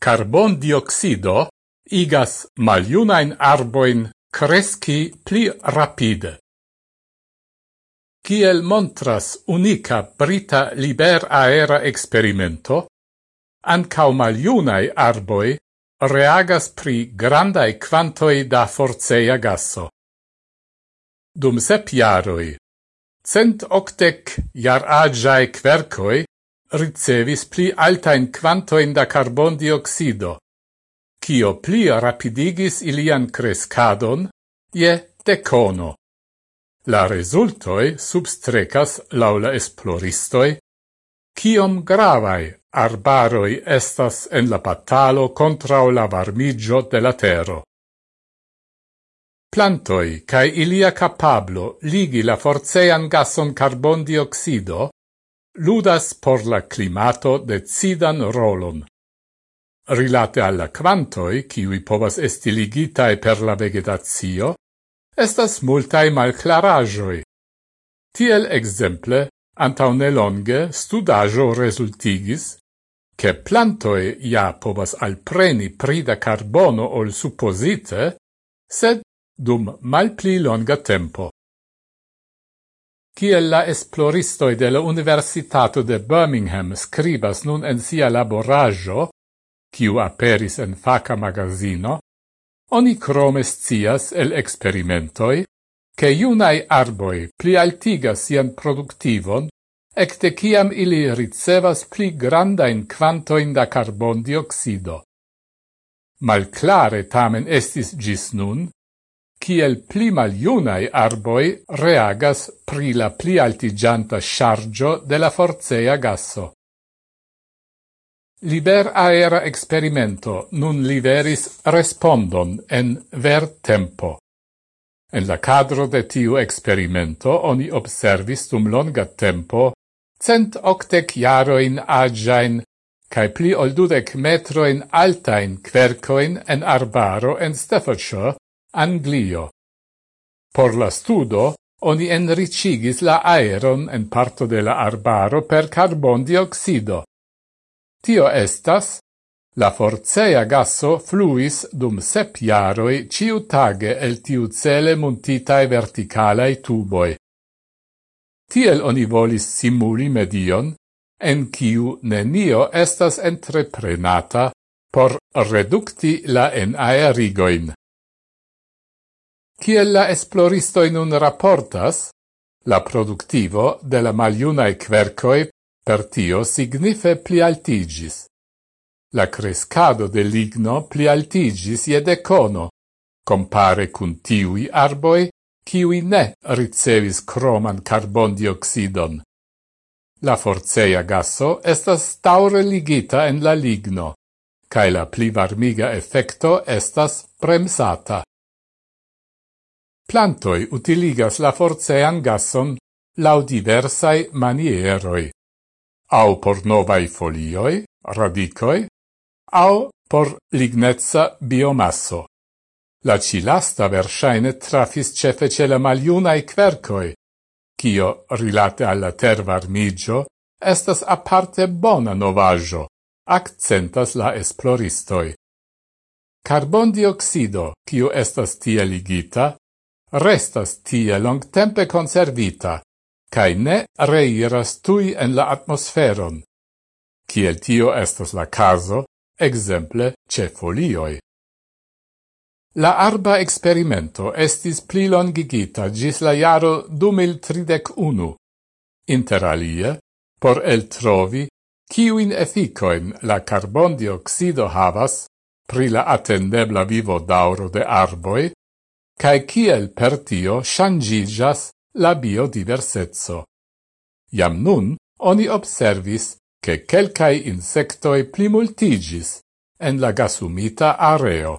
Carbon dioxido igas maliunain arboin cresci pli rapide. Kiel montras unica brita liber aera experimento, ancau maliunai arboi reagas pri grandai quantoi da forceia gasso. Dum sep jaroi, cent octec jar agiae quercoi ricevis pli altain quantoin da carbondioxido, cio pli rapidigis ilian crescadon je decono. La resultoi substrecas laula esploristoi, ciom gravai arbaroi estas en la patalo contra la varmigio de la tero. Plantoi cae ilia capablo ligi la forcean gason carbondioxido ludas por la climato decidan rolon. Rilate alla quantoi, kiwi povas esti ligitae per la vegetatio, estas multae malclarajoi. Tiel exemple, antaune longe studajo resultigis, che plantoe ja povas alpreni pri da carbono ol supposite, sed dum malpli longa tempo. Ciel la esploristoi de la Universitato de Birmingham scribas nun en sia laboraggio, kiu aperis en faca magazino, oni cromes cias el experimentoi che iunai arboi pli altigas sian productivon ecte ciam ili ricevas pli grandain quantoin da carbon dioxido. Malclare tamen estis gis nun, kiel pli maljunaj arboj reagas pri la pli altigianta sciargio de la forcea gasso. Liber aera experimento nun liveris respondon en ver tempo. En la cadro de tiu experimento oni observis dum longa tempo cent octec jaroin agiain cae pli oldudec metroin altain quercoin en arbaro en Staffordshire, Anglio. Por la studo, oni enricigis la aeron en parto de la arbaro per carbon dioxido. Tio estas, la forcea gasso fluis dum sep jaroi ciu tage el tiu cele muntitae verticalae tuboi. Tiel oni volis simuli medion, en ciu nenio estas entreprenata por reducti la enaerigoin. Ciel la esploristoi nun raportas, la productivo de la maliunae quercoi per tio signife pli altigis. La crescado de ligno pli altigis je decono, compare cun tiui arboi, kiui ne ricevis croman carbon dioxidon. La forceia gaso estas taure ligita en la ligno, cae la pli varmiga effecto estas bremsata. Plantoi utiligas la forcean gasson lau diversai manieroi, au por novai folioi, radicoi, au por lignezza biomasso. La cilasta versaine trafis cefe ce la maliunae quercoi, cio, rilate alla tervarmigio, estas aparte bona novaggio, accentas la esploristoi. Carbon dioxido, cio estas tie ligita, restas tie longtempe conservita, cae ne reiras tui en la atmosferon, Ciel tio estas la caso, exemple, ce folioi. La arba experimento estis pli longigita gis la jaro 2031, interalie, por el trovi ciuin efficoin la carbondioxido havas pri la attendebla vivo dauro de arboi cae ciel per tio shangigas la biodiversetso. Iam nun oni observis che quelcae insectoi plimultigis en la gasumita areo.